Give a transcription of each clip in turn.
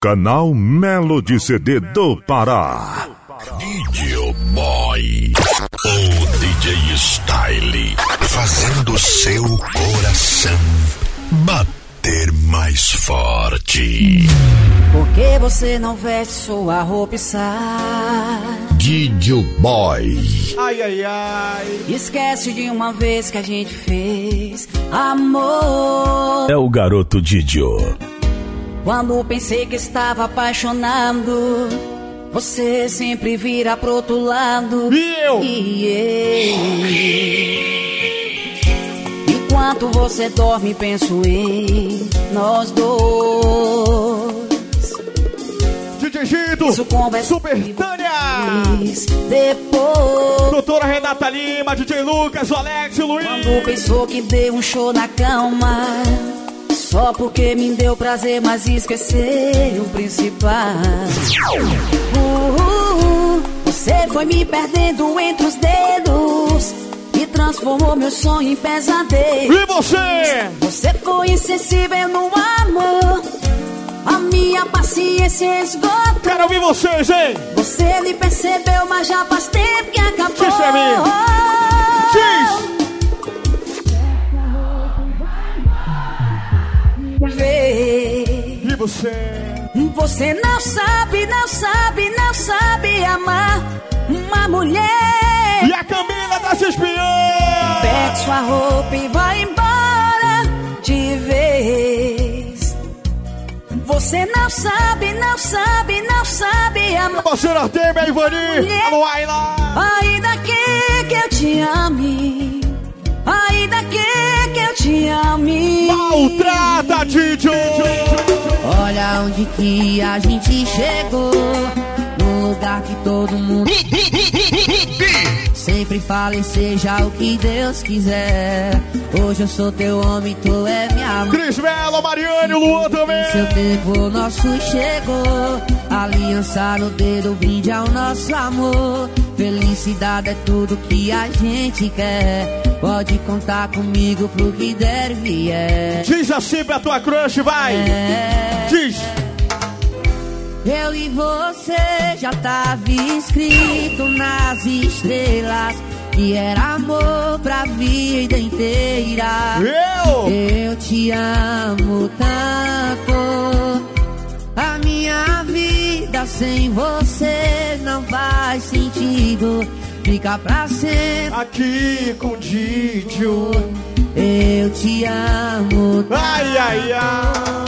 Canal Melo de CD do Pará. DJ Boy, o DJ Style, fazendo seu coração bater mais forte. Por que você não veste sua roupa e sai? DJ Boy. Ai, ai, ai. Esquece de uma vez que a gente fez amor. É o garoto Didio. Quando pensei que estava apaixonado, você sempre vira pro outro lado. E eu? E eu. Enquanto você dorme, penso em nós dois. DJ Gito, Super Tânia, depois. Doutora Renata Lima, DJ Lucas, o Alex, o Luiz. Quando pensou que deu um show na cama. Só porque me deu prazer, mas esqueceu o principal. Uh, uh, uh, você foi me perdendo entre os dedos e transformou meu sonho em pesadelo. E você? Você foi insensível no amor. A minha paciência esgotou. Quero ouvir vocês, hein? Você me percebeu, mas já faz tempo que acabou. Diz pra mim. Diz. Vê. E você? Você não sabe, não sabe, não sabe amar uma mulher. E a Camila das Espiãs? Pega sua roupa e vai embora de vez. Você não sabe, não sabe, não sabe amar. Parceiro Artemia, Ivani, alô Ayla. Ainda que, eu te ame. Ainda que, te ame. Maltrata, DJ. Olha onde que a gente chegou. Num lugar que todo mundo sempre fala e seja o que Deus quiser. Hoje eu sou teu homem, tu é minha mãe. Cris Mello, Mariane, o Luan também. Seu tempo nosso chegou. Aliança no dedo, brinde ao nosso amor. Felicidade é tudo que a gente quer. Pode contar comigo pro que der e vier. Diz assim pra tua crush, vai. É. Diz. Eu e você já tava escrito nas estrelas que era amor pra vida inteira. Eu. Eu te amo tanto. A minha vida sem você não faz sentido. Fica pra sempre. Aqui com o Didio. Eu te amo. Ai, ai, ai.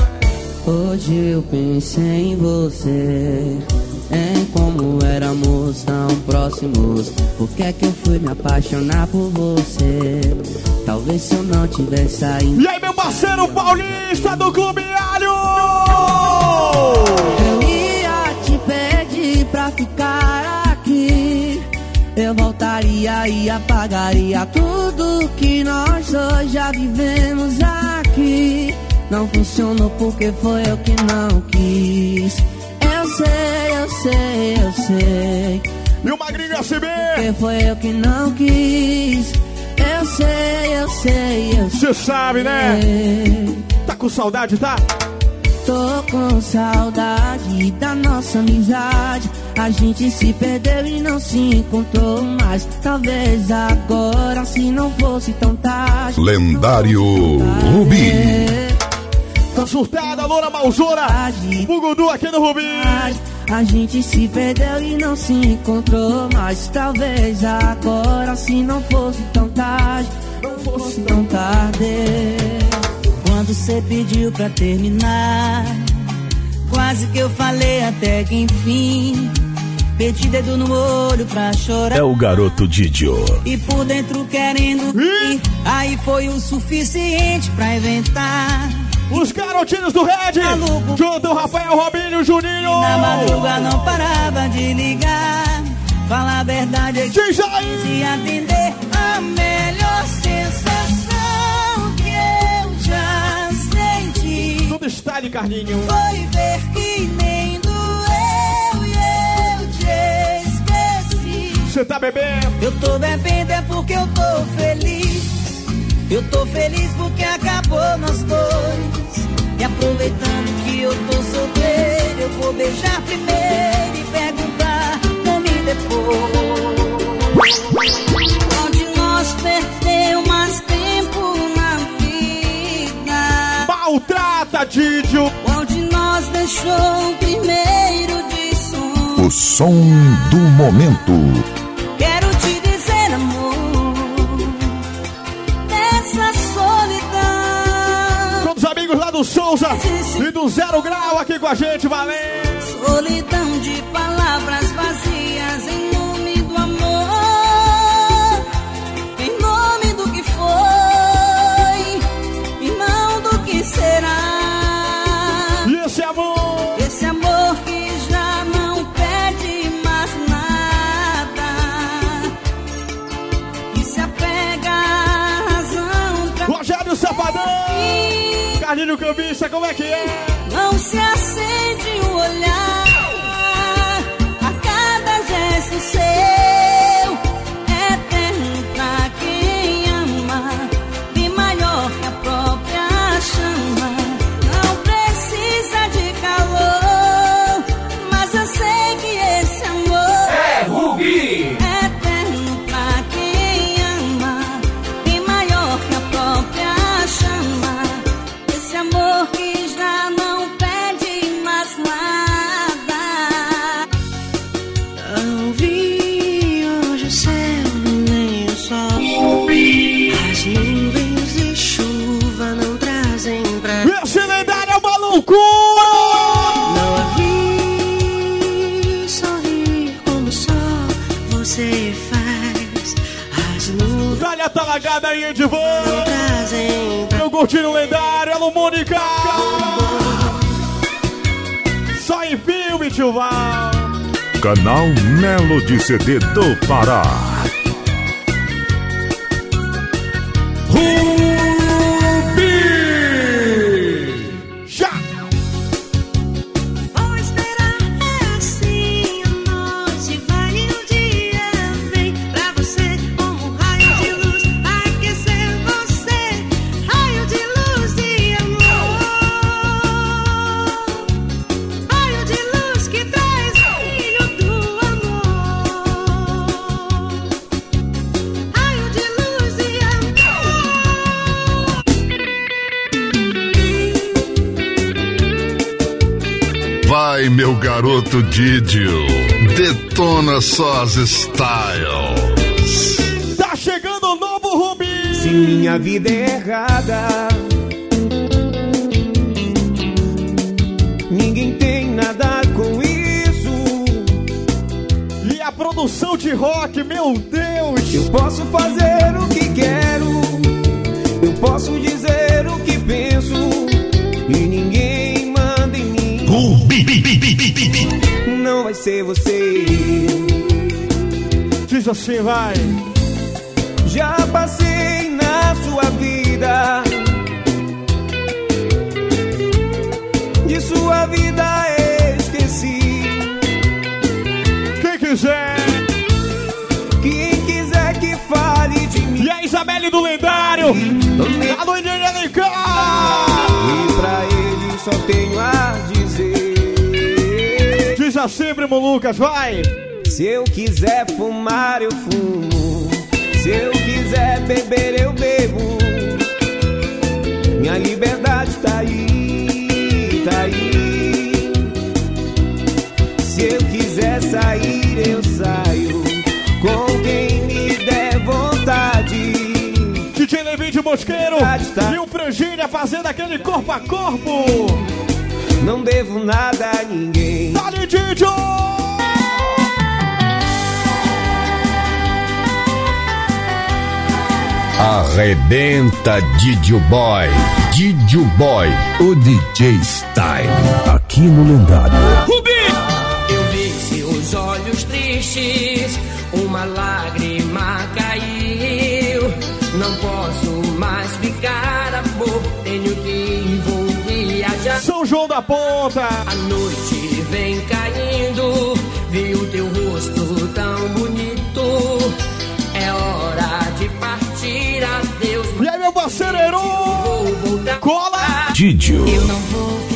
Hoje eu pensei em você, em como éramos tão próximos. Por que é que eu fui me apaixonar por você? Talvez se eu não tivesse ainda. E aí, meu parceiro paulista do Clube Alho. Eu ia te pedir pra ficar. Eu voltaria e apagaria tudo que nós dois já vivemos aqui. Não funcionou porque foi eu que não quis. Eu sei, eu sei, eu sei. E o Magrinho SB. Porque foi eu que não quis. Eu sei, eu sei, eu Você sabe, né? sei. Tá com saudade, tá? Tô com saudade da nossa amizade. A gente se perdeu e não se encontrou mais. Talvez agora, se não fosse tão tarde. Lendário Rubi. Tá surtada, Loura Malzora. O Gudu aqui no Rubi. A gente se perdeu e não se encontrou mais. Talvez agora, se não fosse tão tarde. Não fosse tão tarde. Quando você pediu pra terminar, quase que eu falei até que enfim. Meti dedo no olho pra chorar. É o garoto Didio. E por dentro querendo rir. Aí foi o suficiente pra inventar. Os garotinhos do Red. Maluco. Junto Rafael, Robinho, Juninho. Na madruga não parava de ligar. Fala a verdade é que atender a melhor sensação de Carlinho. Foi ver que nem doeu e eu te esqueci. Você tá bebendo? Eu tô bebendo é porque eu tô feliz. Eu tô feliz porque acabou nós dois. E aproveitando que eu tô solteiro, eu vou beijar primeiro e perguntar come depois. Qual de nós perdeu mais tempo Maltrata, Didio! Qual de nós deixou o primeiro de som? O som do momento. Quero te dizer, amor, nessa solidão. Todos os amigos lá do Souza e do Zero Grau aqui com a gente, valeu! Solidão de palavras Carlinho Cambista, como é que é? Não se acende o olhar a cada gesto seu, Dália tá lagada aí de voo! trazem pra Eu curti o lendário, alô Mônica! Só em filme, tio Val! Canal Melo de CD do Pará. Garoto Didio. Detona só as styles. Tá chegando o novo Rubi! Se minha vida é errada, ninguém tem nada com isso. E a produção de rock, meu Deus! Eu posso fazer o que quero, eu posso dizer Não vai ser você. Diz assim, vai! Já passei na sua vida. De sua vida esqueci. Quem quiser! Quem quiser que fale de mim. E a Isabelle do lendário! A do Angelica! E pra ele só tenho a dizer. Diz assim, primo Lucas, vai! Se eu quiser fumar, eu fumo. Se eu quiser beber, eu bebo. Minha liberdade tá aí, tá aí. Se eu quiser sair, eu saio. Com quem me der vontade. DJ Levin de Mosqueiro Tá. e o Frangília fazendo aquele corpo a corpo! Não devo nada a ninguém. Dali, Didio! Arrebenta Didio Boy. Didio Boy, o DJ Style. Aqui no lendário. Da Ponta! A noite vem caindo, vi o teu rosto tão bonito. É hora de partir, adeus, E aí, meu parceiro Heron? Cola! Didio. Eu não vou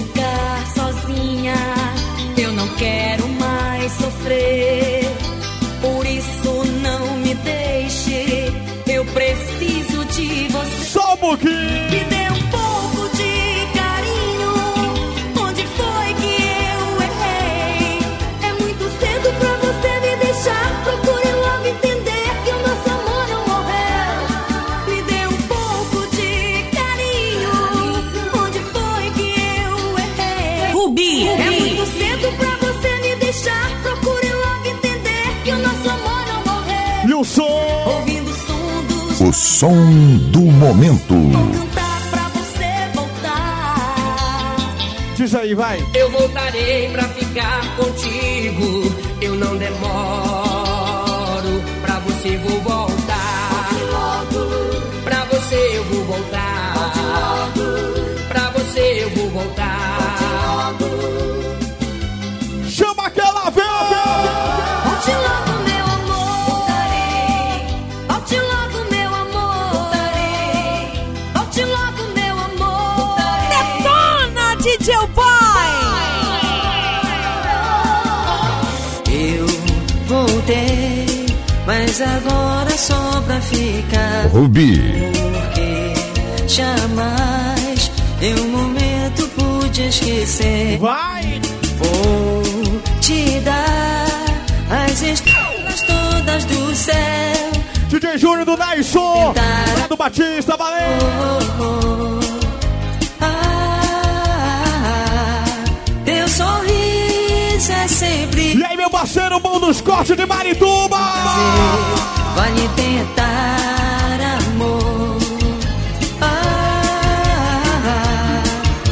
som do momento. Vou cantar pra você voltar. Diz aí, vai. Eu voltarei pra ficar contigo. Eu não demoro. Pra você vou voltar. Mas agora só pra ficar. Rubi. Porque jamais em um momento pude esquecer. Vai. Vou te dar as estrelas todas do céu. DJ Júnior do Naison. Do Batista, valeu. Oh, oh. Ah, dos cortes de Marituba. Vale tentar amor. Ah,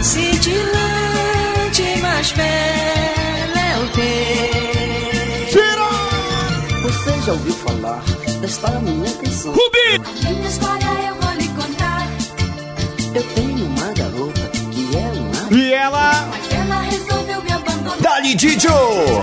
cintilante, mas bela é o teu. Tira. Você já ouviu falar desta minha canção? Minha história eu vou lhe contar. Eu tenho uma garota que é uma. E ela. Mas ela resolveu me abandonar. Dali Didio.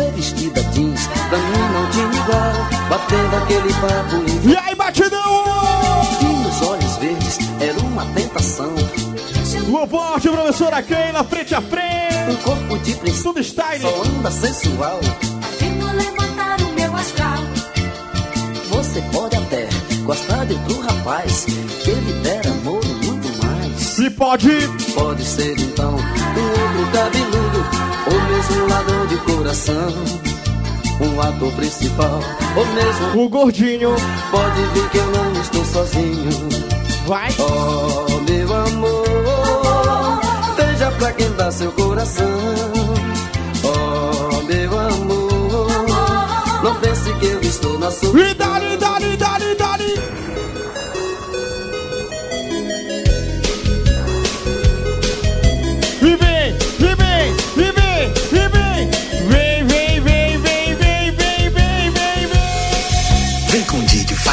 Você vestida jeans, pra mim não tinha igual, batendo aquele papo E aí, batidão. e nos olhos verdes, era uma tentação. O forte, professora Keila, frente a frente. Um corpo de princesa, Tudo style. só anda sensual. Fazendo levantar o meu astral. Você pode até gostar de outro rapaz, que lhe der amor e muito mais. E pode. Pode ser então um outro cabeludo, de coração. Um ator principal, ou mesmo O gordinho. pode ver que eu não estou sozinho. Vai. Oh, meu amor, veja pra quem dá seu coração. Oh, meu amor, não pense que eu estou na sua. E dali, dali, dali,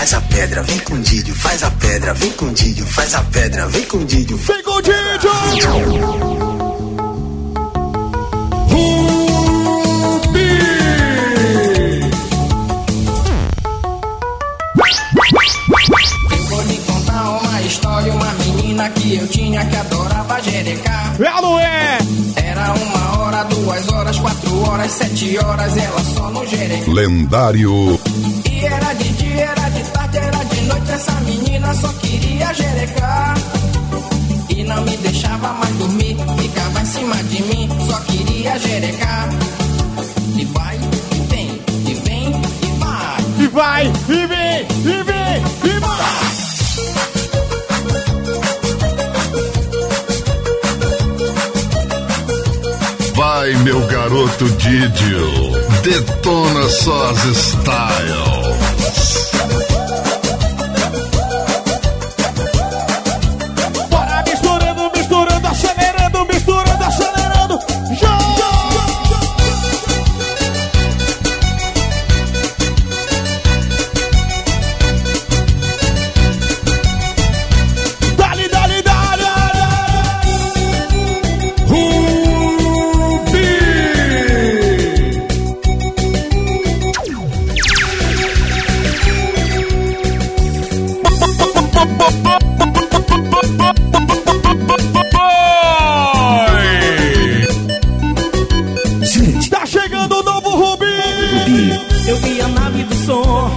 faz a pedra, vem com o Didio, faz a pedra, vem com o Didio, faz a pedra, vem com o Didio. Vem com o Didio. História, uma menina que eu tinha que adorava jerecar. Ela é. Era uma hora, duas horas, quatro horas, sete horas, ela só no jerecar. Lendário. E era de dia, era noite, essa menina só queria jerecar. E não me deixava mais dormir, ficava em cima de mim, só queria jerecar. E vai, e vem, e vem, e vai. E vai, e vem, e vem, e vai. Vai, meu garoto Didio. Detona só as Está chegando o novo Rubi. Rubi. Eu vi a nave do som.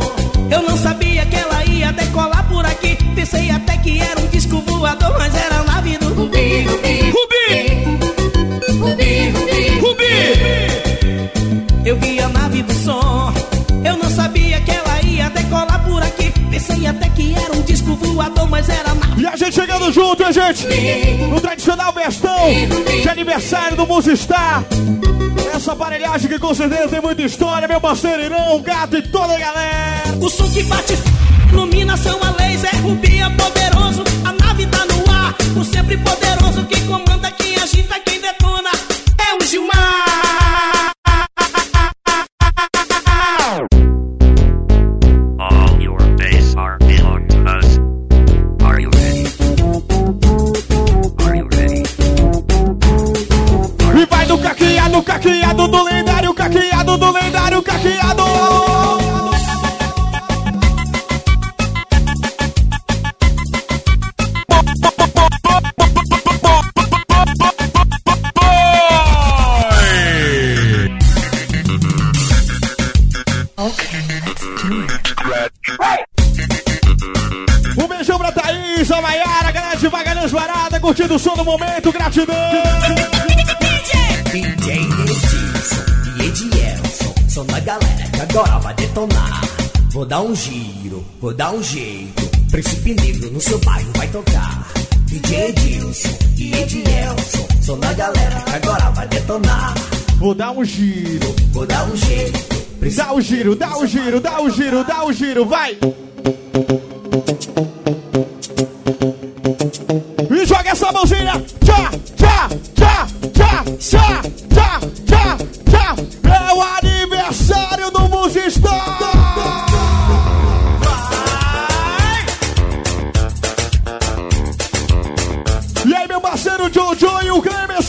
Eu não sabia que ela ia decolar por aqui. Pensei até que era um disco voador, mas era a nave do Rubi. Rubi. Rubi. Rubi. Rubi. Eu vi a nave do som. Eu não sabia que ela ia decolar por aqui. Pensei até que era um disco voador, mas era nave. E a gente chegando junto, hein, gente? No tradicional bestão de aniversário do Musistar. Essa aparelhagem que com certeza tem muita história, meu parceiro Irão, o gato e toda a galera. O som que bate iluminação a laser, Rubi é poderoso, a nave tá no ar, o dar um giro, vou dar um jeito. Príncipe Negro no seu bairro vai tocar. DJ Edilson e Edielson são da galera que agora vai detonar. Vou dar um giro, vou dar um jeito. Dá o giro, dá o giro, dá o giro, dá o giro, vai! E aí, meu parceiro Jojo e o Clemerson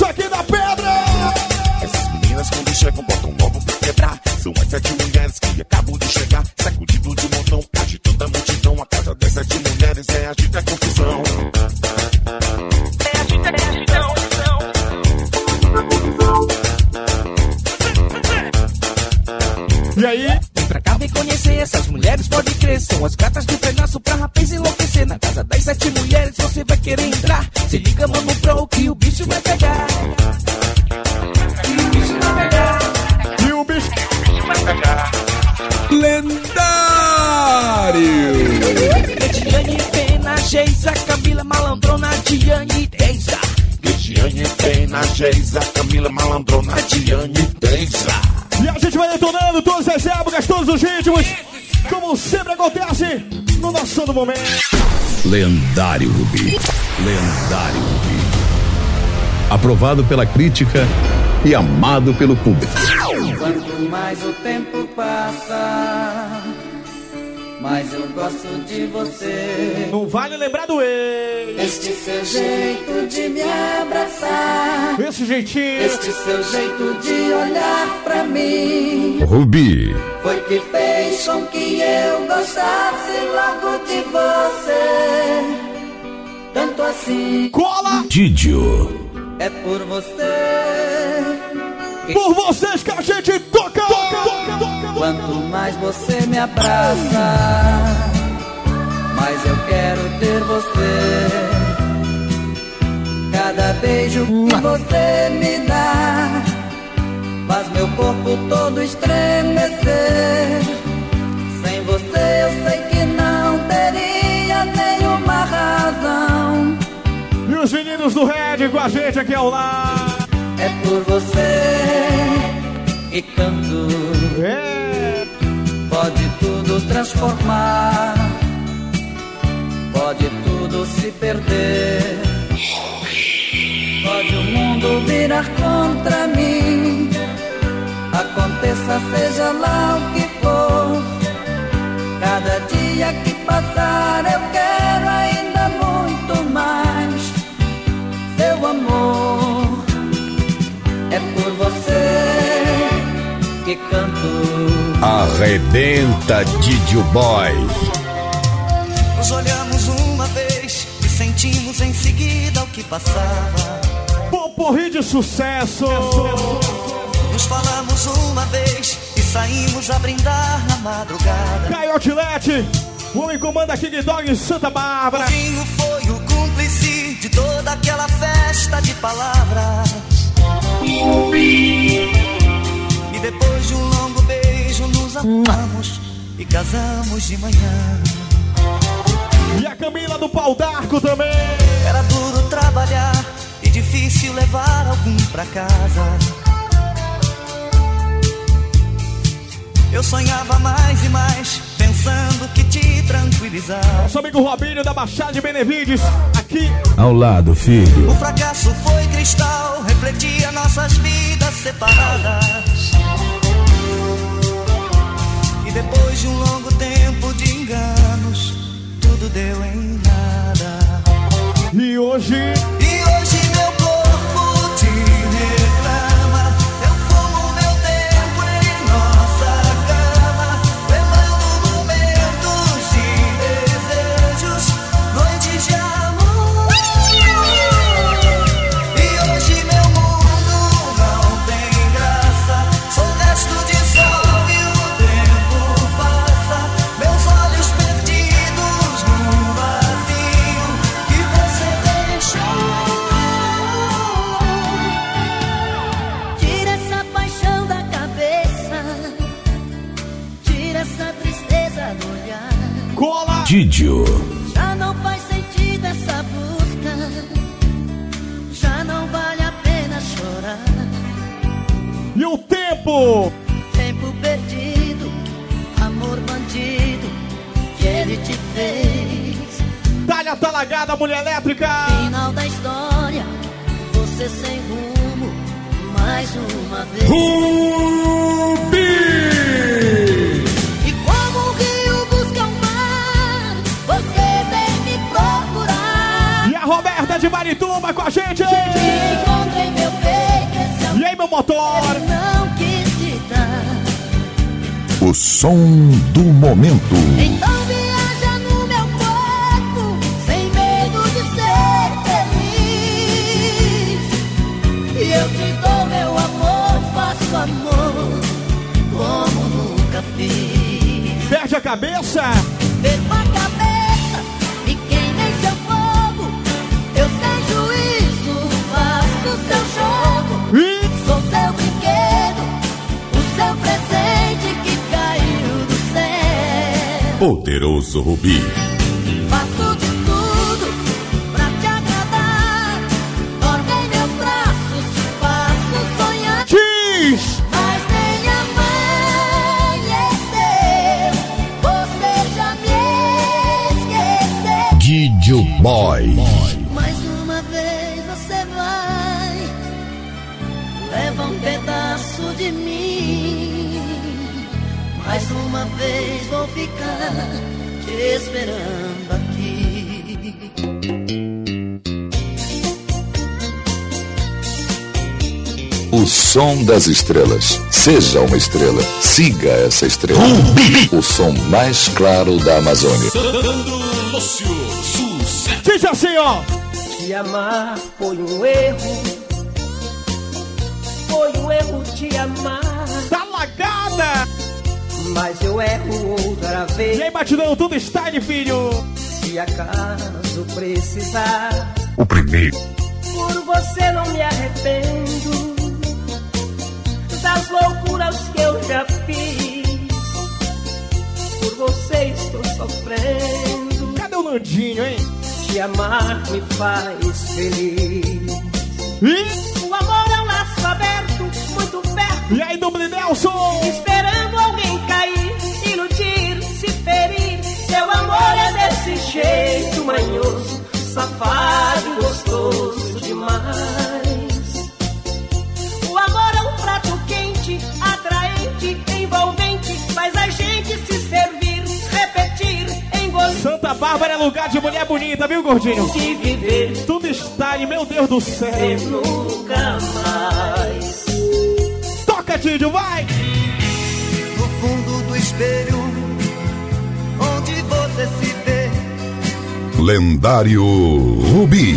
ritmos, como sempre acontece no nosso do momento. Lendário Rubi. Lendário Rubi. Aprovado pela crítica e amado pelo público. Quanto mais o tempo passa, mais eu gosto de você. Não vale lembrar do ex. Este seu jeito de me abraçar. Esse jeitinho. Este seu jeito de olhar pra mim. Rubi. Foi que fez com que eu gostasse logo de você. Tanto assim. Cola! Didio. É por você. Por vocês que a gente toca! toca, toca, toca. Quanto mais você me abraça, mais eu quero ter você. Cada beijo que você me dá faz meu corpo todo estremecer. Sem você eu sei que não teria nenhuma razão. E os meninos do Red com a gente aqui ao lado. É por você que canto. É. Pode tudo transformar, pode tudo se perder. Pode o mundo virar contra mim. Aconteça, seja lá o que for. Cada dia que passar, eu quero ainda muito mais. Seu amor é por você que canto. Arrebenta Didio Boy. Passava. Poporri de sucesso. Nos falamos uma vez e saímos a brindar na madrugada. Caio Outlet, o homem comanda King Dog em Santa Bárbara. O vinho foi o cúmplice de toda aquela festa de palavras. E depois de um longo beijo nos amamos e casamos de manhã. E a Camila do Pau d'Arco também. Era duro trabalhar e difícil levar algum pra casa. Eu sonhava mais e mais, pensando que te tranquilizar. Nosso amigo Robinho da Baixada de Benevides, aqui. Ao lado, filho. O fracasso foi cristal, refletia nossas vidas separadas. E depois de um longo tempo deu em nada. E hoje. Didio. Já não faz sentido essa busca. Já não vale a pena chorar. E o tempo? Tempo perdido, amor bandido que ele te fez. Talha talagada, mulher elétrica! Final da história, você sem rumo, mais uma vez. E Marituba com a gente! Te encontrei meu peito, E aí, meu motor? não quis te dar. O som do momento. Então viaja no meu corpo, sem medo de ser feliz. E eu te dou meu amor, faço amor como nunca fiz. Perde a cabeça! Poderoso Rubi. Faço de tudo pra te agradar. Dorme meus braços, te faço sonhar. Diz! Mas nem amanheceu, você já me esqueceu. Didio Boy. Esperando aqui. O som das estrelas. Seja uma estrela. Siga essa estrela. O som mais claro da Amazônia. Diz assim, ó! Te amar foi um erro. Foi um erro te amar. Tá lagada! Mas eu erro outra vez. E aí, batidão, tudo style, filho! Se acaso precisar, O primeiro. por você não me arrependo. Das loucuras que eu já fiz. Por você estou sofrendo. Cadê o Nandinho, hein? Te amar me faz feliz. O amor é um laço aberto, muito perto. E aí, Dublin Nelson? Esperando Seu amor é desse jeito manhoso, safado, gostoso demais. O amor é um prato quente, atraente, envolvente. Faz a gente se servir, repetir, engolir. Santa Bárbara é lugar de mulher bonita, viu, gordinho? De viver. Tudo style, meu Deus do céu! nunca mais. Toca, Didio, vai! No fundo do espelho, você se vê, Lendário Rubi.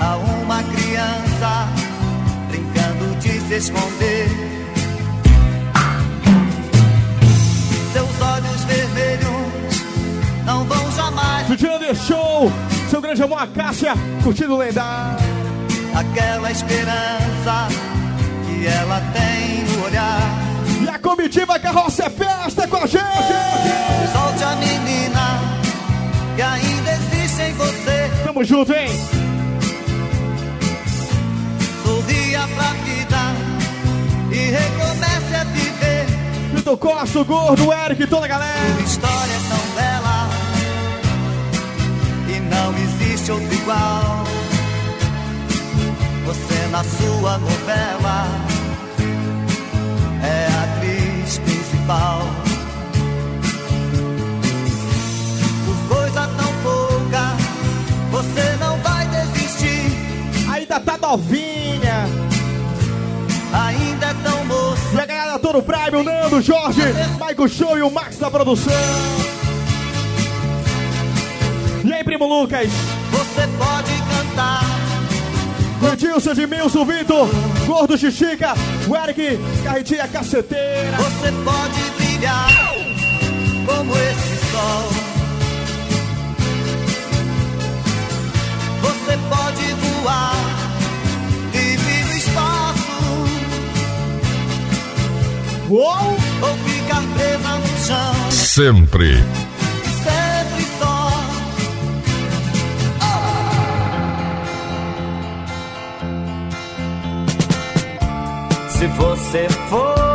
há uma criança brincando de se esconder. Seus olhos vermelhos não vão jamais Judiano deixou seu grande amor, a Cássia, curtindo o lendário. aquela esperança que ela tem no olhar. E a comitiva Carroça é Festa com a gente! Solte a menina que ainda Tamo junto, hein? Sorria pra vida e recomece a viver. Vitor Costa, o Gordo, o Eric e toda a galera. Sua história é tão bela e não existe outro igual. Você na sua novela é a atriz principal. Novinha. Ainda é tão moça. E a galera todo Prime, o Nando, o Jorge, Michael Show e o Max da produção. E aí, primo Lucas? Você pode cantar. Edilson, Edmilson, Vitor, Gordo Xixica, o Eric, Carretinha Caceteira. Você pode brilhar como esse sol. Você pode voar Uou! Ou ficar presa no chão. Sempre. Sempre só. Se você for.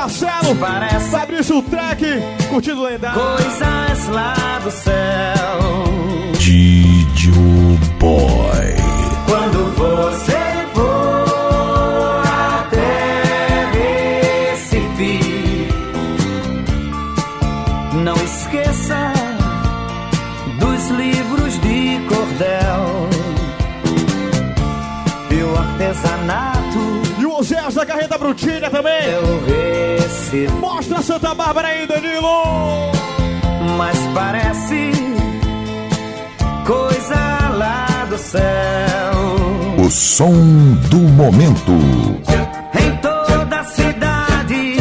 Marcelo, Fabrício Trek, curtindo lendário. Coisas lá do céu Didio Boy. Quando você for até Recife Não esqueça dos livros de cordel E o artesanato E o Oséias da Carreta Brutinha também. Eu Mostra Santa Bárbara aí, Danilo! Mas parece coisa lá do céu O som do momento. Em toda a cidade,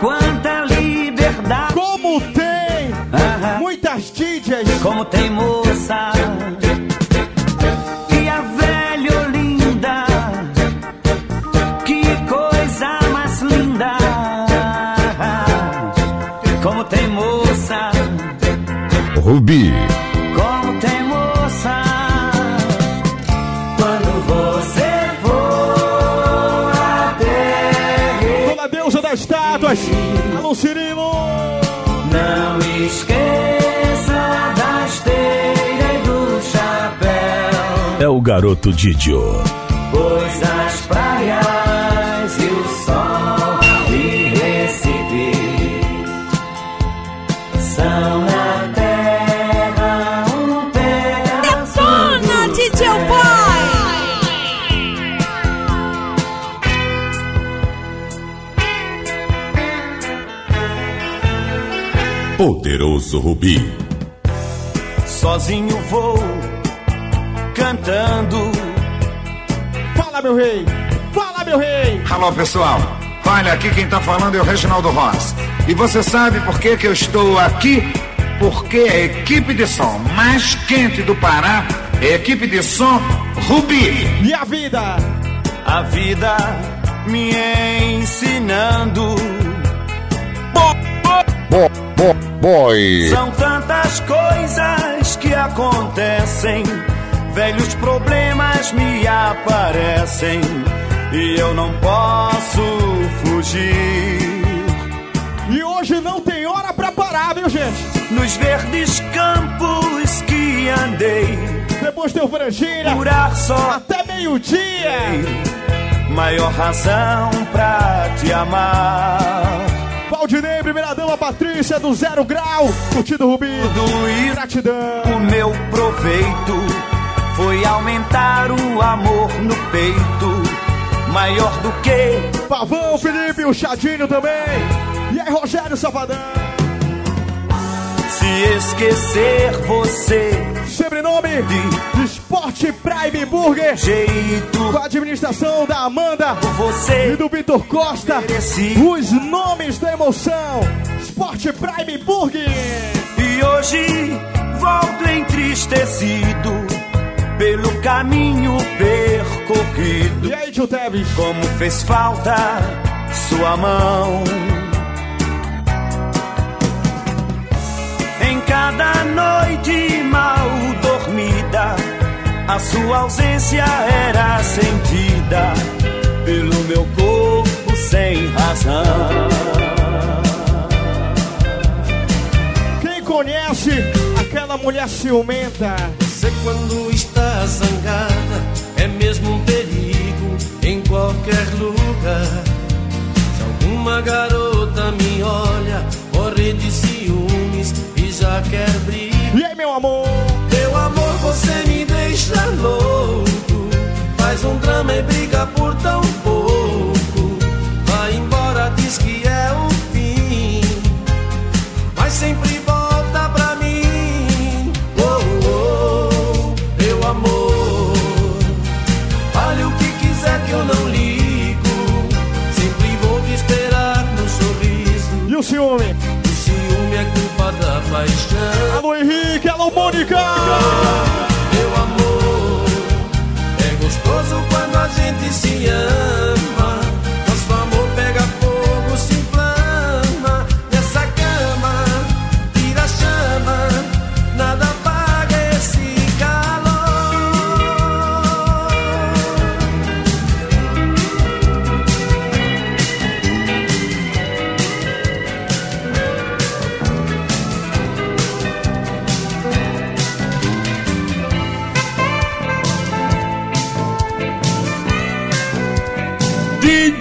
quanta liberdade. Como tem muitas DJs. Como tem moça. Rubi. Como tem moça. Quando você for até Dona Deusa das Estátuas, Alô Cirilo! Não esqueça da esteira e do chapéu, É o garoto Didio. pois as praias Rubi. Sozinho vou cantando. Fala, meu rei! Fala, meu rei! Alô, pessoal. Olha, aqui quem tá falando é o Reginaldo Ross. E você sabe por que, que eu estou aqui? Porque a equipe de som mais quente do Pará é a equipe de som Rubi. E a vida? A vida me ensinando. Bo, bo, boy. São tantas coisas que acontecem, velhos problemas me aparecem e eu não posso fugir. E hoje não tem hora pra parar, viu, gente? Nos verdes campos que andei, Depois tem o Frangira, curar só até meio-dia. maior razão pra te amar. Valdinei, primeira dama Patrícia do Zero Grau, curtindo Rubi. Tudo isso, Gratidão. o meu proveito foi aumentar o amor no peito, maior do que Pavão, Felipe, o Chadinho também. E aí, Rogério Safadão. Se esquecer você sobrenome de Sport Prime Burger. Jeito. Com a administração da Amanda você e do Vitor Costa. Os nomes da emoção. Sport Prime Burger. E hoje volto entristecido pelo caminho percorrido. E aí, tio Teves? Como fez falta sua mão. Cada noite mal dormida, a sua ausência era sentida pelo meu corpo sem razão. Quem conhece aquela mulher ciumenta? Você quando está zangada é mesmo um perigo em qualquer lugar. Se alguma garota me olha, morre de ciúmes já quer. E aí, meu amor? Meu amor, você me deixa louco. Faz um drama e briga por tão pouco. Alô, Henrique, alô, Mônica!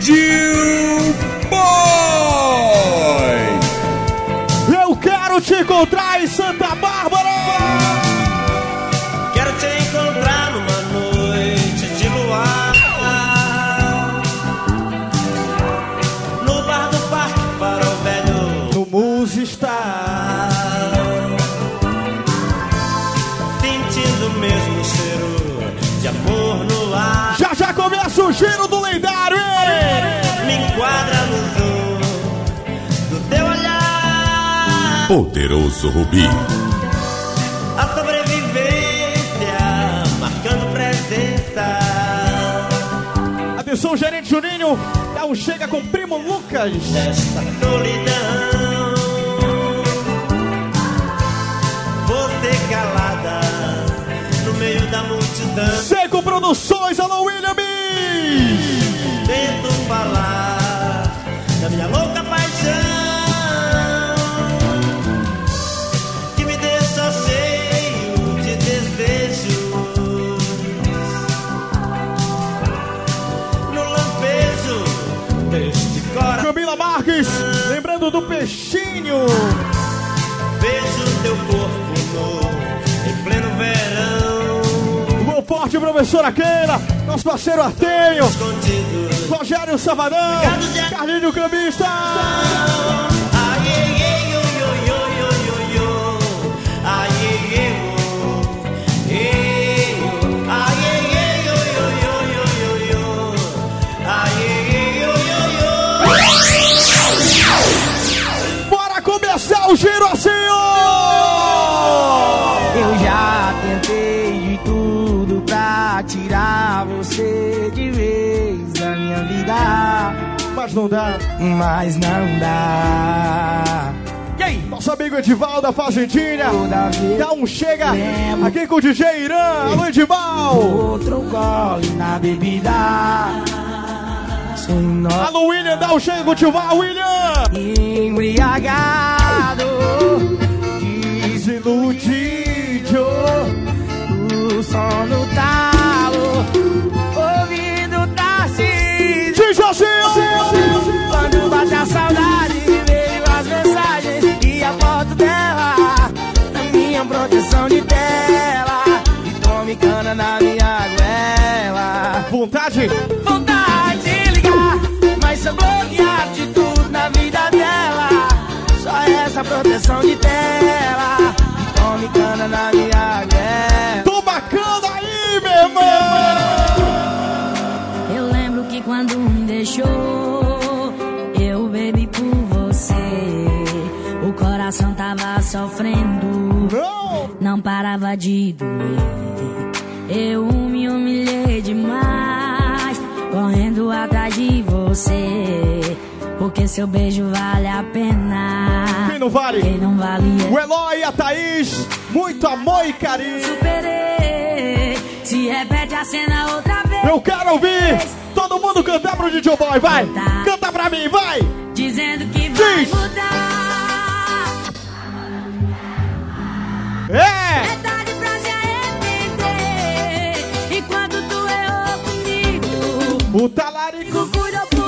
DJ Boy. Eu quero te encontrar em Santa Bárbara! Quero te encontrar numa noite de luar No bar do parque para o velho No Muse está Sentindo o mesmo cheiro de amor no ar Já já começa o giro do lendário, hein? Poderoso Rubi. A sobrevivência marcando presença Atenção, gerente Juninho, dá um chega com o primo Lucas. Esta solidão Você calada no meio da multidão Seco Produções, alô, William. Tento falar peixinho. Vejo teu corpo nu em pleno verão. Gol forte, professora Keila, nosso parceiro Arteio, Rogério Savadão, Carlinho Cambista. O giro assim, ó! Eu já tentei de tudo pra tirar você de vez da minha vida. Mas não dá. Mas não dá. E aí? Nosso amigo Edivaldo da Fazendinha. Dá um chega aqui com o DJ Irã. Alô, Edival. Outro gole na bebida. Alô, William. Dá um chega com o tio Val, William. Embriagado. Desiludido. O sono talo. Tá se. Diz assim, Quando bate a saudade, veio as mensagens e a foto dela na minha proteção de tela. E tome cana na minha goela. Vontade? Vontade essa proteção de tela. Tome cana na minha guerra. Tô bacana aí, meu irmão! Eu lembro que quando me deixou, eu bebi por você. O coração tava sofrendo, não parava de doer. Eu me humilhei demais, correndo atrás de você. Porque seu beijo vale a pena. Quem não vale? Quem não vale é... O Eloy e a Thaís, muito amor e carinho. Superei, se repete a cena outra vez. Eu quero ouvir todo mundo cantar pro DJ Boy, vai! Canta pra mim, vai! Dizendo que vai Diz. mudar. É! É pra se arrepender. Tu é errou comigo, o talarico cuidou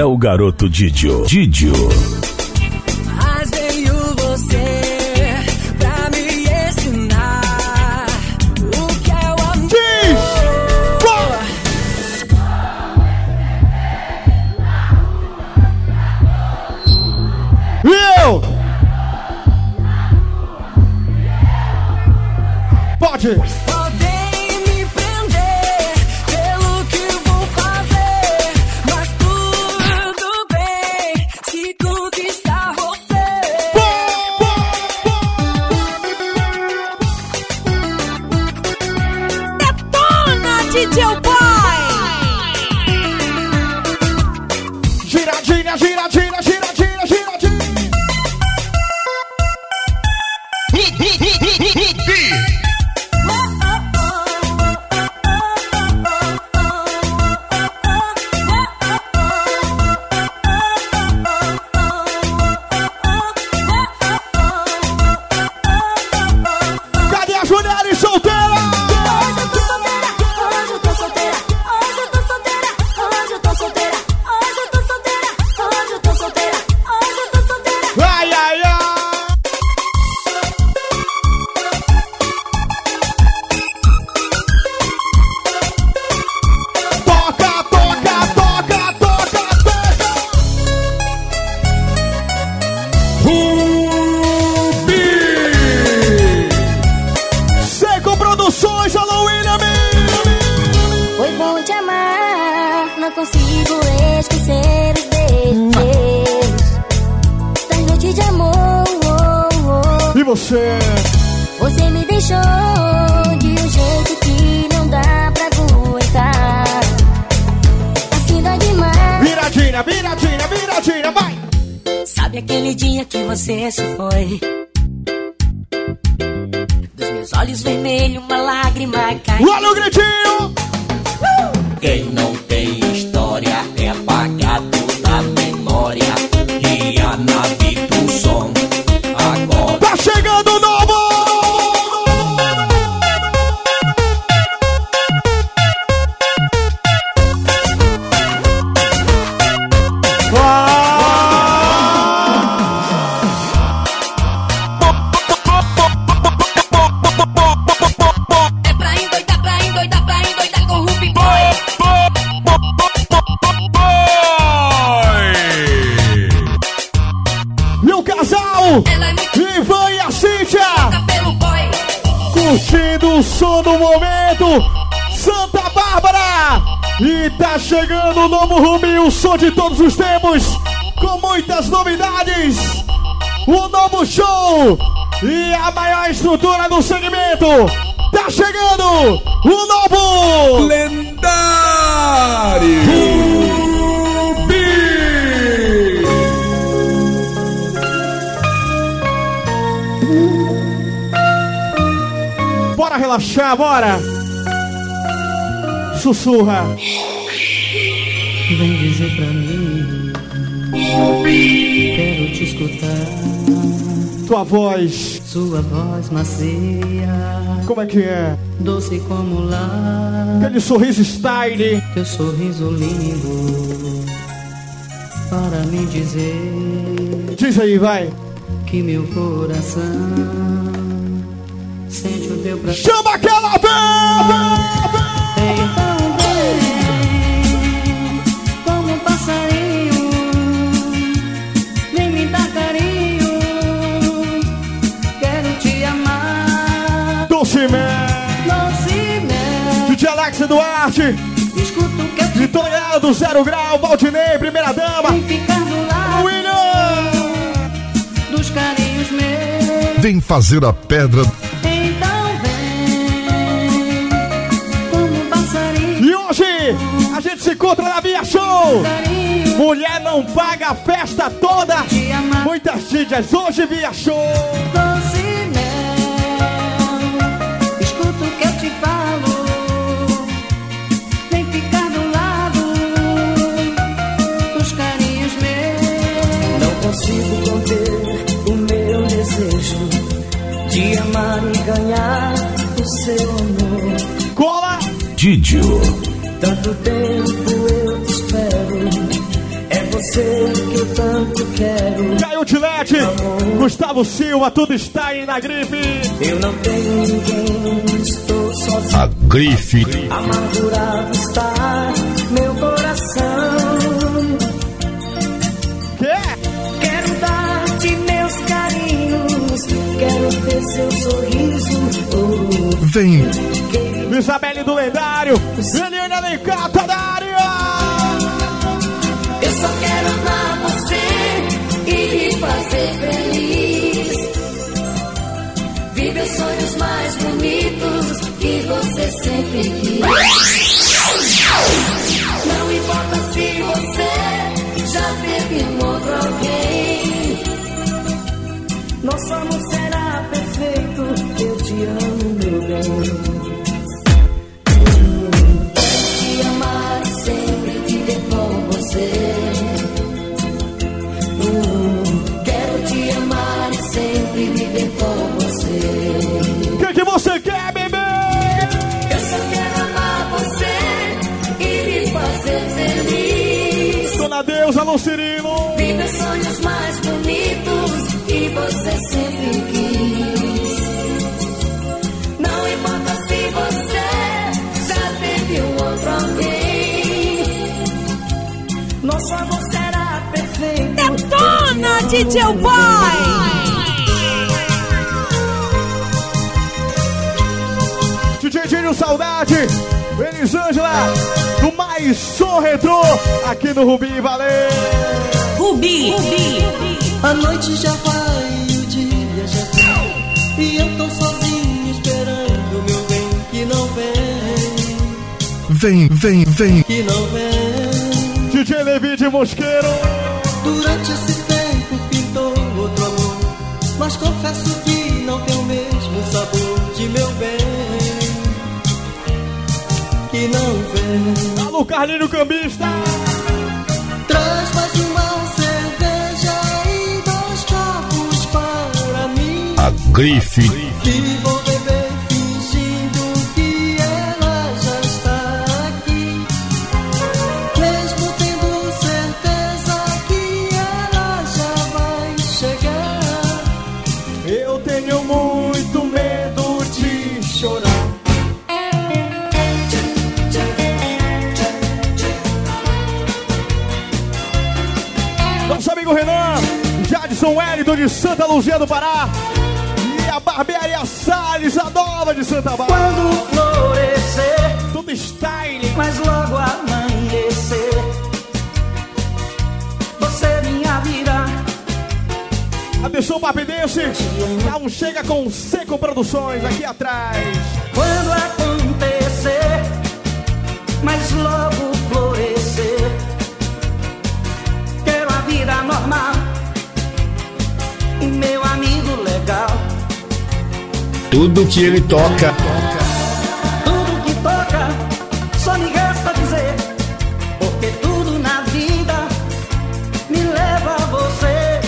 é o garoto Didio. Didio. Uma lágrima caiu. Gritinho! De todos os tempos! Com muitas novidades! O novo show! E a maior estrutura do segmento! Tá chegando! O novo! Lendário! Bora relaxar, bora! Sussurra! Vem dizer pra mim. Quero te escutar. Tua voz. Sua voz macia. Como é que é? Doce como lá. Aquele sorriso style. Teu sorriso lindo. Para me dizer. Diz aí, vai. Que meu coração. Sente o teu prazer. Chama aquela Então Do Zero Grau, Valdinei, primeira dama! Vem ficar do lado William! dos carinhos meus. Vem fazer a pedra. Então vem, como um passarinho. E hoje a gente se encontra na Via Show! Mulher não paga a festa toda! Muitas dígias hoje Via Show! Amar e ganhar o seu amor. Cola! Didio. Tanto tempo eu te espero. É você que eu tanto quero. Caio Tilete! Gustavo Silva, tudo está aí na grife! Eu não tenho ninguém, estou sozinho. A grife. Amargurado está meu coração. Seu sorriso. Oh, Vem. Isabelle do Lendário! Eliane Alencato da área! Eu só quero amar você e me fazer feliz. Viver os sonhos mais bonitos que você sempre quis. Não importa se você já teve um outro alguém. Nosso amor amo, meu bem. Te amar e sempre viver com você. Hum, Quero te amar e sempre viver com você. O que, que você quer, bebê? Eu só quero amar você e me fazer feliz. Dona Deusa, Alô Cirilo! Viver sonhos mais DJ Boy! DJ Gênio Saudade! Elisângela, do Mais Som Retrô, aqui no Rubi, valeu! Rubi, Rubi, A noite já vai, o dia já vem. E eu tô sozinho esperando, meu bem, que não vem. Vem, vem, vem. Que não vem. DJ Levi de Mosqueiro. Durante esse Alô, Carlinho Cambista. Traz mais uma cerveja e dois copos para mim. A grife. Que vou de Santa Luzia do Pará. E a barbearia Salles, a nova de Santa Bárbara. Quando florescer, tudo style. mas logo amanhecer, você minha vida. Atenção, Papidense, um chega com Seco Produções aqui atrás. Quando acontecer, mas logo Tudo que ele toca. Tudo que toca, só me resta dizer, porque tudo na vida me leva a você.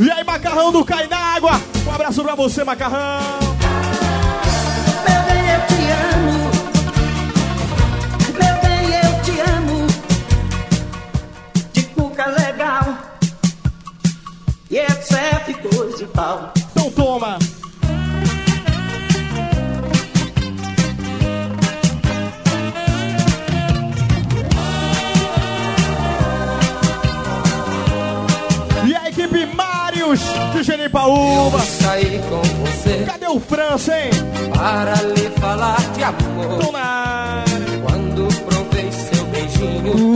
E aí, Macarrão do Cai na Água. Um abraço pra você, Macarrão. Meu bem, De Genipaúba. Saí com você Cadê o França, hein? para lhe falar de amor. Quando provei seu beijinho,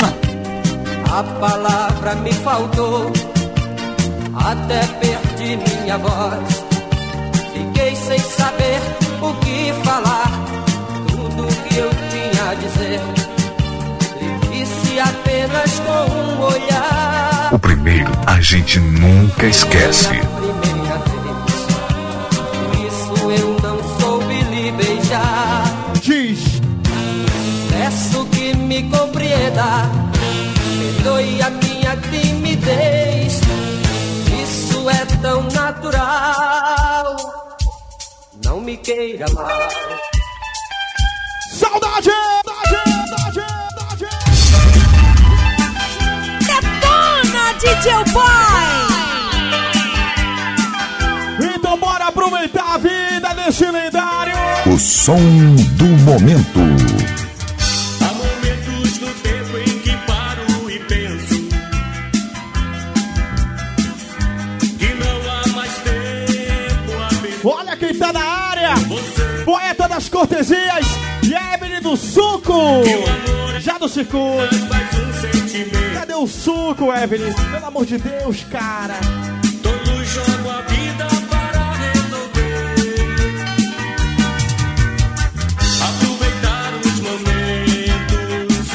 a palavra me faltou. Até perdi minha voz. Fiquei sem saber o que falar. Tudo que eu tinha a dizer. Lhe disse apenas com um olhar. A gente nunca esquece. Primeira vez. Por isso eu não soube lhe beijar. Diz. Peço que me compreenda. Perdoe a minha timidez. Isso é tão natural. Não me queira mal. Saudade! DJ Boy! Então bora aproveitar a vida desse lendário. O som do momento. Há momentos no tempo em que paro e penso que não há mais tempo a. Olha quem tá na área! Poeta das cortesias, Evelyn do Suco! Já do circuito! Cadê o suco, Evelyn? Pelo amor de Deus, cara! Todos jogam a vida para resolver. Aproveitar os momentos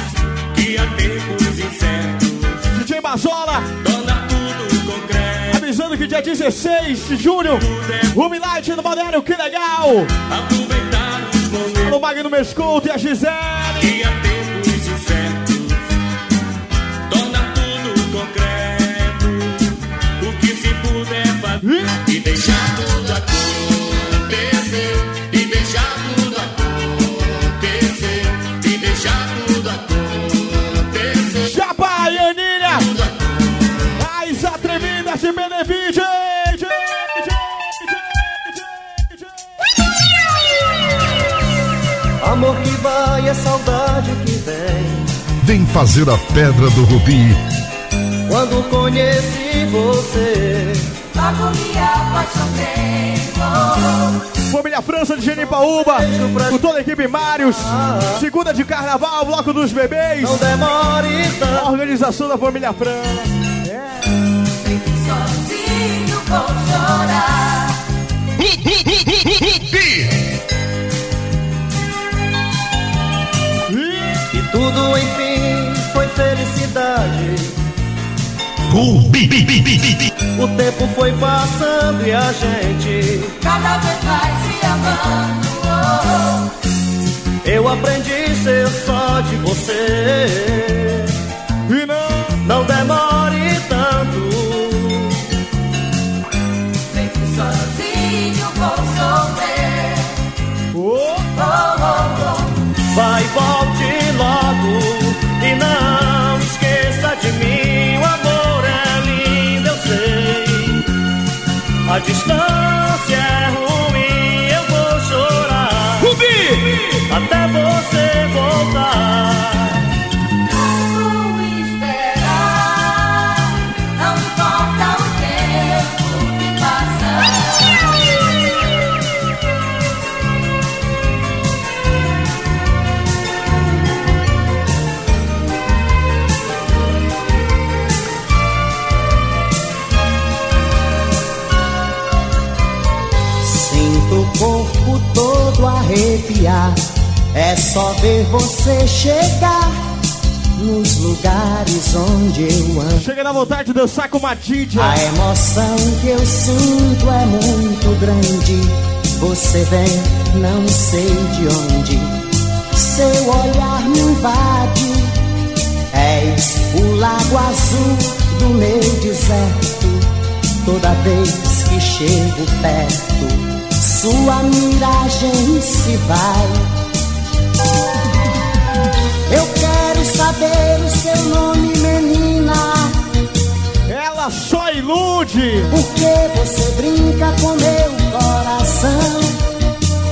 que há tempos incertos. DJ Bazola! Tornar tudo concreto. Avisando que dia 16 de julho, Ruby Light no Balneário, que legal! Aproveitar os momentos No Magno Mescouto e a Gisele! Concreto. O que se puder fazer e deixar tudo acontecer. E deixar tudo acontecer. E deixar tudo acontecer. Chapa e Aninha! As atrevidas de Benevide! Amor que vai é saudade que vem. Vem fazer a pedra do Rubi. Quando conheci você, Logo me apaixonei. Oh, Família França de Genipaúba, com toda a equipe Marios. Segunda de carnaval, bloco dos bebês. Não demore A organização da família França. Sozinho vou chorar. E tudo enfim foi felicidade. O tempo foi passando e a gente Cada vez mais se amando. Eu aprendi a ser só de você. E não, não demore tanto. Sempre sozinho vou sofrer. Oh, oh, oh. Vai, volte A distância É só ver você chegar nos lugares onde eu amo. Chega na vontade de dançar com uma Didia. A emoção que eu sinto é muito grande. Você vem, não sei de onde. Seu olhar me invade. És o lago azul do meu deserto. Toda vez que chego perto, sua miragem se vai. Eu quero saber o seu nome, menina. Ela só ilude. Por que você brinca com meu coração?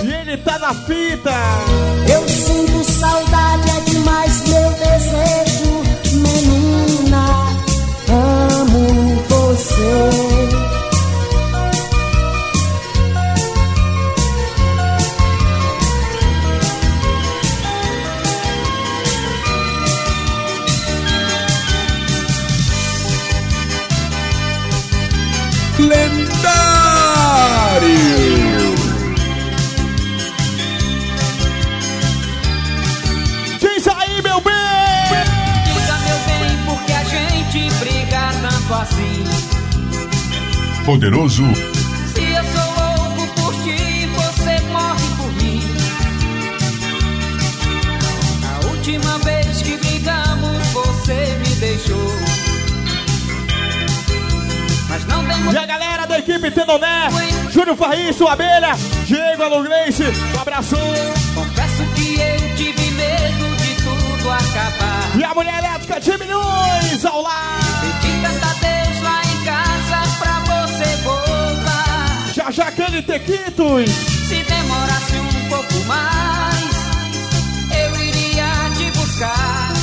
E ele tá na fita. Eu sinto saudade, é demais meu desejo, menina. Amo você. Poderoso Se eu sou louco por ti, você morre por mim. A última vez que brigamos, você me deixou. Mas não demorou. E a galera da equipe Tendoné, Júnior Farriço, Abelha, Diego Alugrense, um abraço. Confesso que eu tive medo de tudo acabar. E a mulher elétrica de milhões ao lado. Aquele Tequitos. Se demorasse um pouco mais, eu iria te buscar.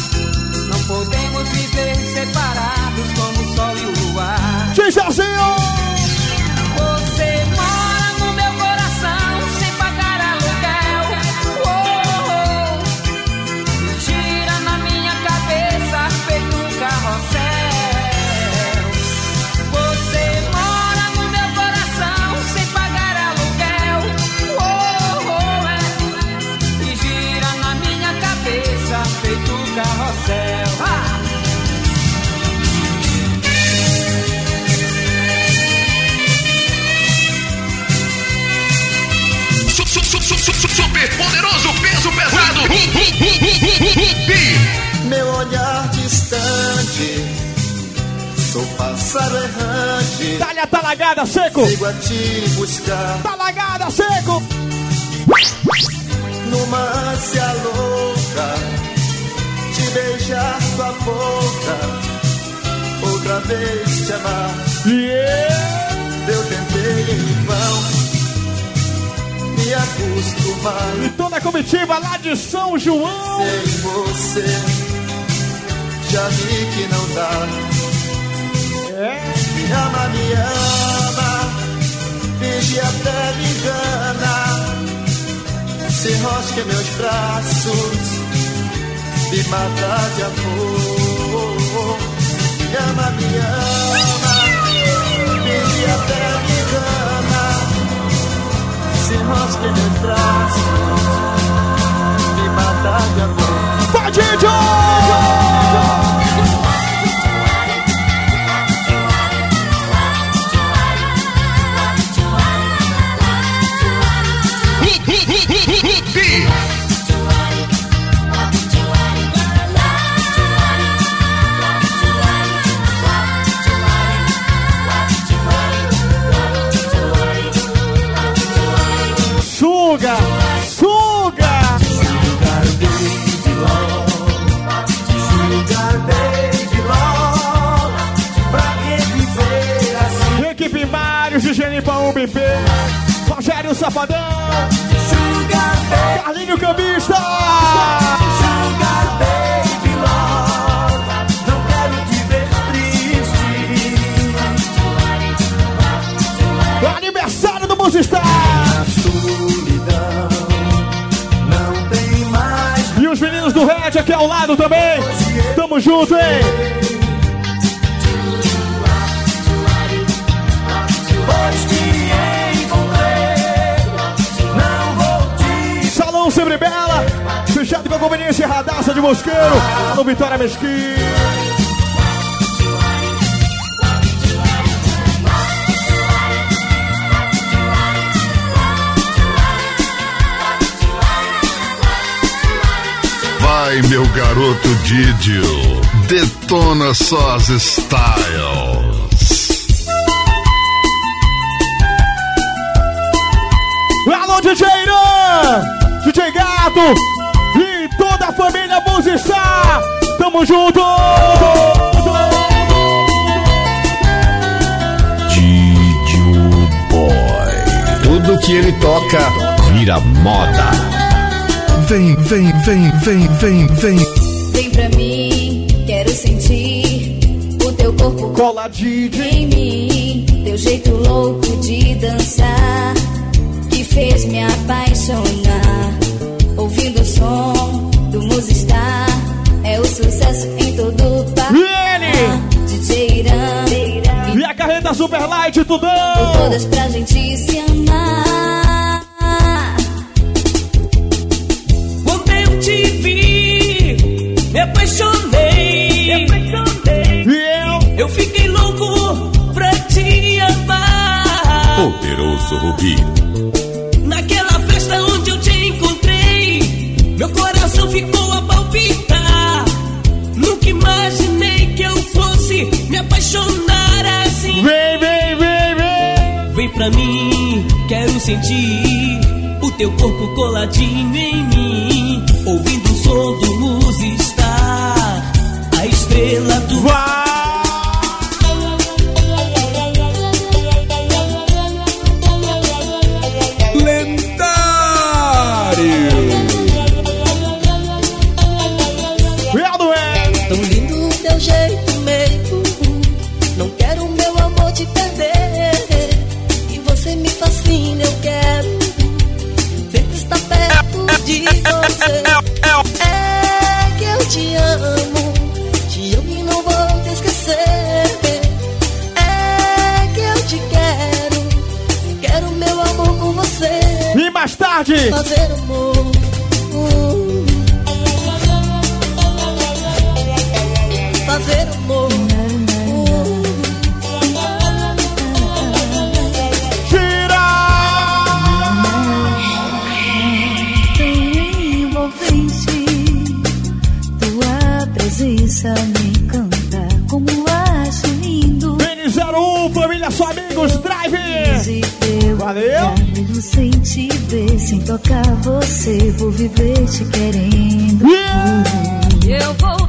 Não podemos viver separados como o sol e o luar. Tijazinho! Super poderoso, peso pesado. Meu olhar distante, sou pássaro errante. Talha talagada, seco. Sigo a te buscar. Talagada, seco. Numa ânsia louca, te beijar tua boca, outra vez te amar. Yeah. Eu tentei em vão me acostumar. E toda a comitiva lá de São João. Sem você, já vi que não dá. É. Me ama, me ama, finge até me engana Se enrosca em meus braços Me mata de amor Me ama, me ama Se meus braços Me mata de amor Vai, Didio! Safadão, Carlinho Cambista! Aniversário do Musistar! E os meninos do Red aqui ao lado também! Tamo junto, hein? Conveniência erradaça de Mosqueiro, no Vitória Mesquita. Vai, meu garoto Didio. Detona só as styles. Alô, DJ Irã, DJ Gato toda a família Musistar! Tamo junto! Didio Boy. Tudo que ele toca vira moda. Vem, vem, vem, vem, vem, vem. Vem pra mim, quero sentir o teu corpo Cola DJ em mim, teu jeito louco de dançar que fez me apaixonar. Ouvindo o som sucesso em todo o E ele? DJ Irã, e a carreta Super Light, por tudão! todas pra gente se amar. Quando eu te vi, me apaixonei. E eu? Eu fiquei louco pra te amar. Poderoso Rubi. Naquela festa onde eu te encontrei, meu coração ficou a palpitar. Imaginei que eu fosse me apaixonar assim. Vem, vem, vem, vem! Vem pra mim, quero sentir o teu corpo coladinho em mim. Ouvindo o som do Musistar, a estrela do Vai! Fazer viver te querendo. Eu vou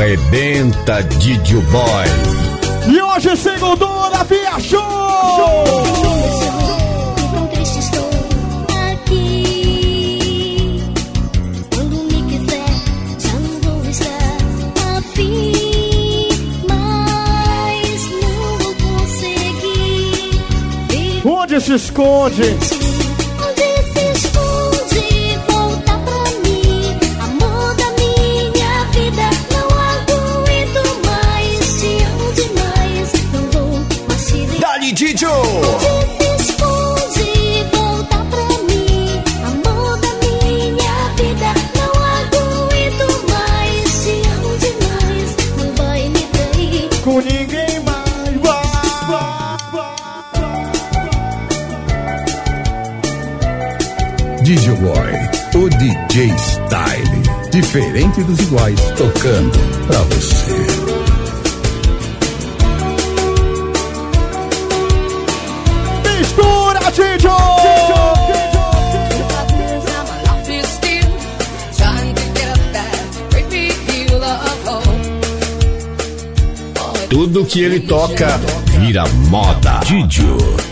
Arrebenta Didio Boy. E hoje, segundona, Via Show! Tão triste estou aqui. DJ Style. Diferente dos iguais, tocando pra você. Mistura, Didio! Tudo que ele toca vira moda. Didio.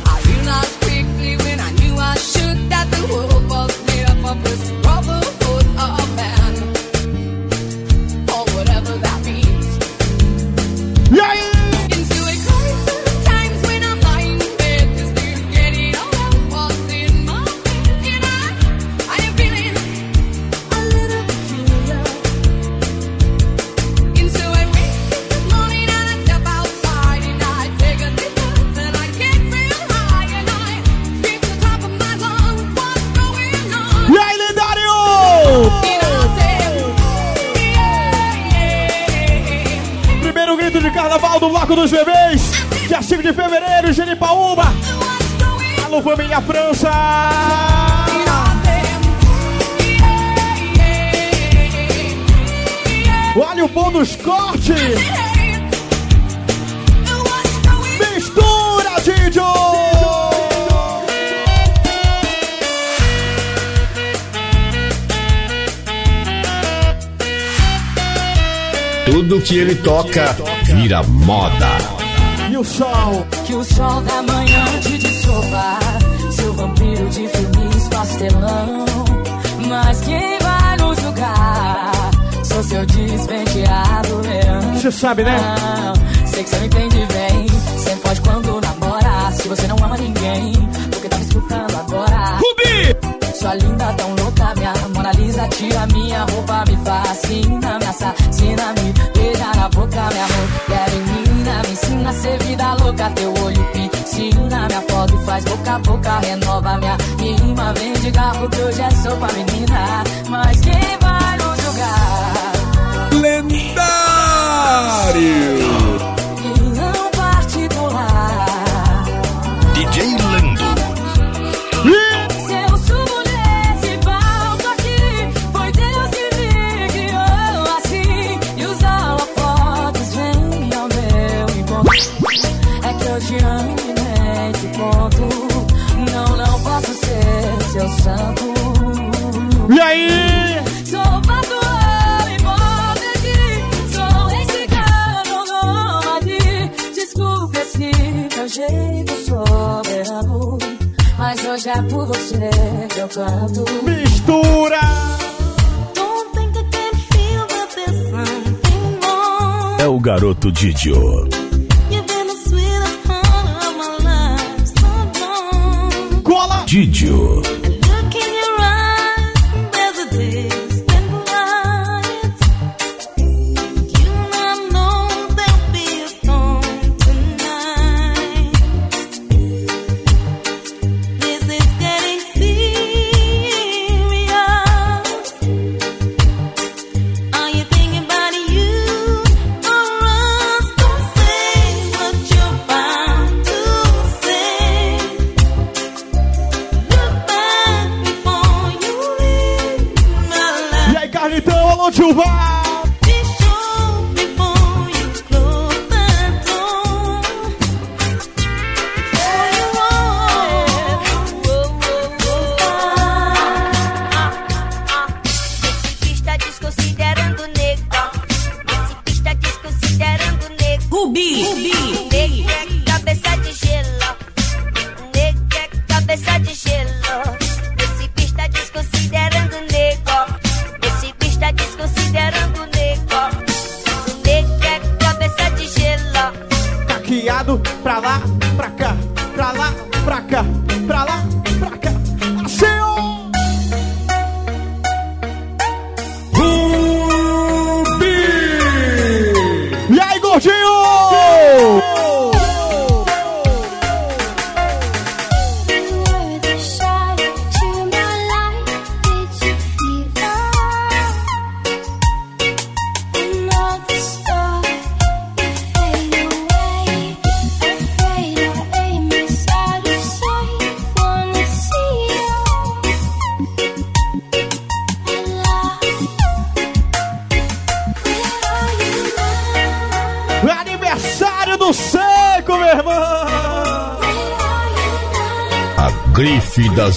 De carnaval do Bloco dos Bebês, dia 5 de fevereiro, Genipaúba. Alô, família França. Olha o pão dos cortes. Mistura, Didio. Tudo que ele toca vira moda. E o sol? Que o sol da manhã te desculpa Seu vampiro de filmes pastelão Mas quem vai nos julgar Sou seu despenteado leão Você sabe, né? Sei que você me entende bem Sempre pode quando namora Se você não ama ninguém Porque tá me escutando agora Rubi! Sua linda tão Mona Lisa Tira minha roupa, me fascina Me assassina, me beija na boca, amor Quero em mina, me ensina a ser vida louca Teu olho piscina, afoga e faz boca a boca Renova minha rima, vem de garro que hoje é sopa, menina Mas quem vai nos julgar? Lendário! Seu santo. E aí? Sou patrão e aqui. Sou esse cara nômade. Desculpe esse meu jeito soberano. Mas hoje é por você que eu canto. Mistura! É o garoto Didio. Didio.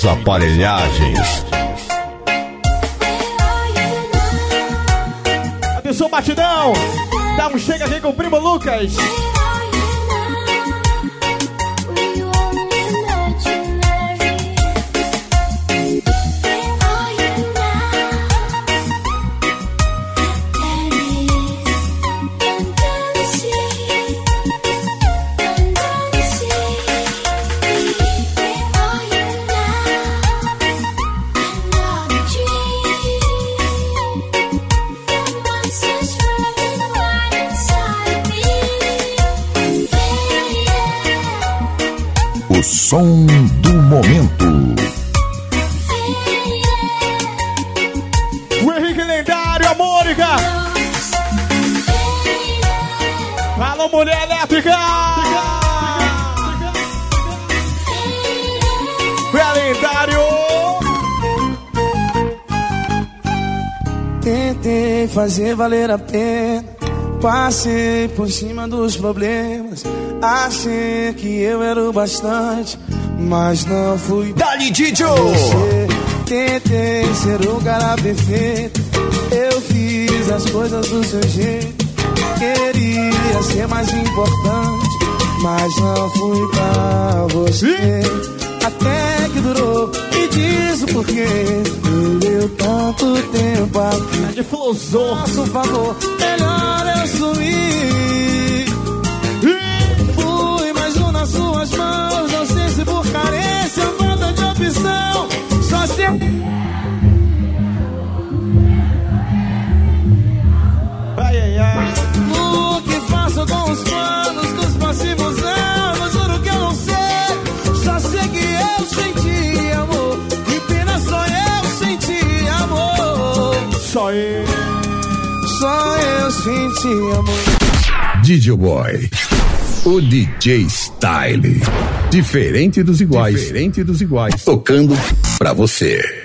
Aparelhagens. Som do momento. O Henrique Lendário, a Mônica. Alô, mulher elétrica. É lendário. Tentei fazer valer a pena. Passei por cima dos problemas. Achei que eu era o bastante, mas não fui. Dali, Didio! Você. Tentei ser o cara perfeito. Eu fiz as coisas do seu jeito. Queria ser mais importante, mas não fui pra você. Até que durou, e diz o porquê. Perdeu tanto tempo aqui. É de filosofo. Faça um favor, melhor eu sumir. Opção. Só se. Ai, ai, ai. O que faço com os planos dos próximos anos? Juro que eu não sei. Só sei que eu senti amor. E pena só eu senti amor. Só eu. Só eu senti amor. DJ Boy. O DJ Style. Diferente dos iguais. Diferente dos iguais. Tocando pra você.